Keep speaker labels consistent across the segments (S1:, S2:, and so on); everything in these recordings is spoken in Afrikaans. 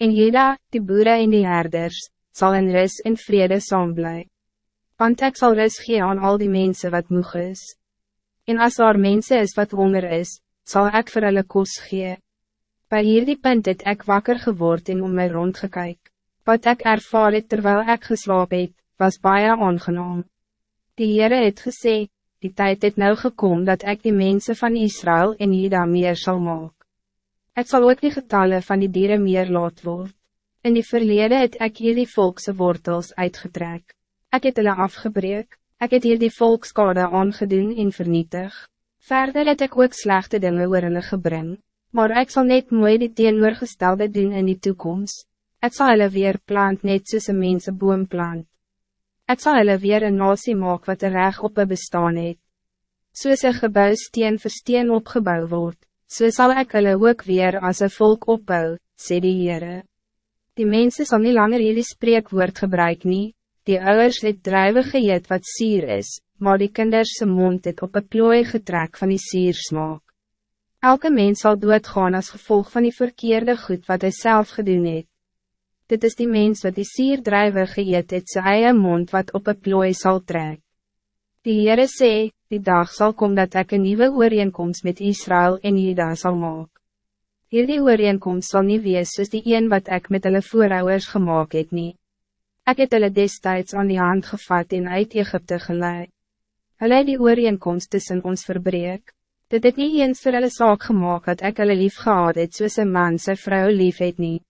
S1: En Jeda, die boeren en die herders, zal in rus en vrede saam bly. Want ek sal rus gee aan al die mensen wat moeg is. En as daar mensen is wat honger is, zal ik vir hulle kos gee. By hierdie punt het ek wakker geword en om my rondgekyk. Wat ik ervaar het terwijl ik geslaap het, was baie aangenaam. Die Heere het gesê, die tijd het nou gekomen dat ik die mensen van Israël en Juda meer zal maken. Ik zal ook die getallen van die dieren meer laat word. In die verlede het ek hier die volkse wortels uitgetrek. Ik het hulle afgebreek, ik het hier die volkskade aangedoen en vernietig. Verder het ik ook slechte dingen oor hulle gebring, maar ik zal net mooi die teenoorgestelde doen in die toekomst. Ik zal hulle weer plant net soos een mense boom plant. Ik zal hulle weer een nasie maak wat er reg op een bestaan het. Soos een gebouw steen vir steen opgebouw word, so sal ek hulle ook weer als een volk opbouw, sê die Heere. Die mensen zal niet langer jullie spreekwoord gebruik nie, die ouders het druive geëet wat sier is, maar die kinders se mond het op een plooi getrek van die sier smaak. Elke mens zal doodgaan als gevolg van die verkeerde goed wat hij zelf gedoen het dit is die mens wat die sierdrijver geëet het sy eie mond wat op een plooi zal trek. Die Heere sê, die dag zal komen dat ik een nieuwe ooreenkomst met Israël en Juda zal maken. Hierdie ooreenkomst zal niet wees soos die een wat ik met hulle voorouders gemaakt het nie. Ek het hulle destijds aan die hand gevat en uit Egypte geleid. Hulle het die ooreenkomst tussen ons verbreek. Dit het nie eens vir hulle saak gemaakt dat ik hulle lief gehad het soos een man sy vrou lief het nie.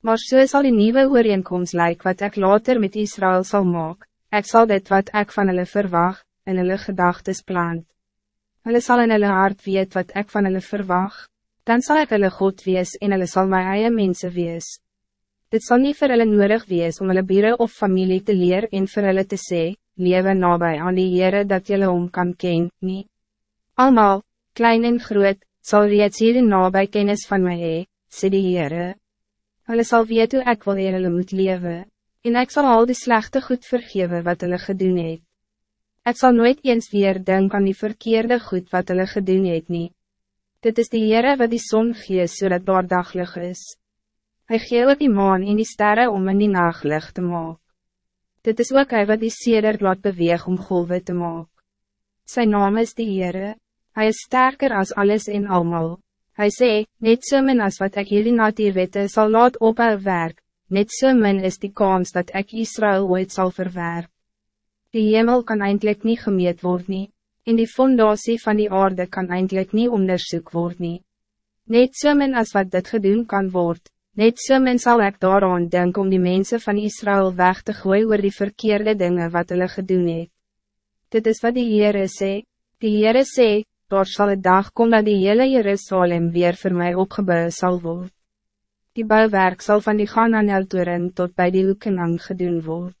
S1: Maar so zal die nieuwe ooreenkomst lyk wat ik later met Israël zal maken. Ik zal dit wat ik van hulle verwacht, in hulle gedagtes plant. Hulle zal in hulle hart weet wat ik van hulle verwacht. Dan zal ik hulle God wees en hulle sal my eie mense wees. Dit zal niet voor hulle nodig wees om hulle bieren of familie te leer en vir hulle te sê, lewe nabij aan die Heere dat julle om kan ken, nie. Almal, klein en groot, zal reeds hier nabij kennis van my hee, sê die Heere. Hulle sal weet hoe ek wil hulle moet leven, en ik zal al die slechte goed vergeven wat hulle gedoen het. Ek sal nooit eens weer denk aan die verkeerde goed wat hulle gedoen het nie. Dit is die Heere wat die zon gee, zodat daar daglig is. Hij gee ook die maan en die sterren om in die nachtlig te maken. Dit is ook hij wat die seder laat beweeg om golven te maken. Zijn naam is die Heere, hij is sterker als alles en allemaal. Hij zei, net so min as wat ek jullie natuurwette sal laat ophou werk, net so min is die kans dat ik Israël ooit zal verwerp. Die hemel kan eindelijk niet gemeet worden, nie, en die fondatie van die aarde kan eindelijk niet onderzoek worden. nie. Net so min as wat dit gedoen kan worden, net so min sal ek daaraan denk om die mensen van Israël weg te gooien oor die verkeerde dingen wat hulle gedoen het. Dit is wat die Heere sê, die Heere sê, daar zal het dag komen dat die hele Jerusalem weer voor mij opgebouwd zal worden. Die bouwwerk zal van die Gananel tot bij die Hoekenang gedoen worden.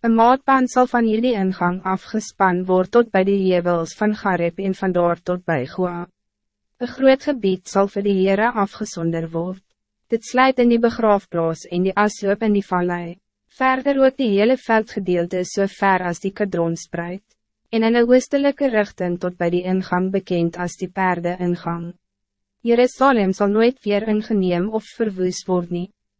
S1: Een maatbaan zal van jullie ingang afgespan worden tot bij de jebels van Gareb en van daar tot bij Goa. Een groot gebied zal voor de Heere afgezonder worden. Dit sluit in die begraafplaas en die asloop in die vallei. Verder ook die hele veldgedeelte so ver als die kadron spreidt en in een oostelike richting tot bij die ingang bekend als die perde ingang. Jerusalem zal nooit weer ingeneem of verwoes worden.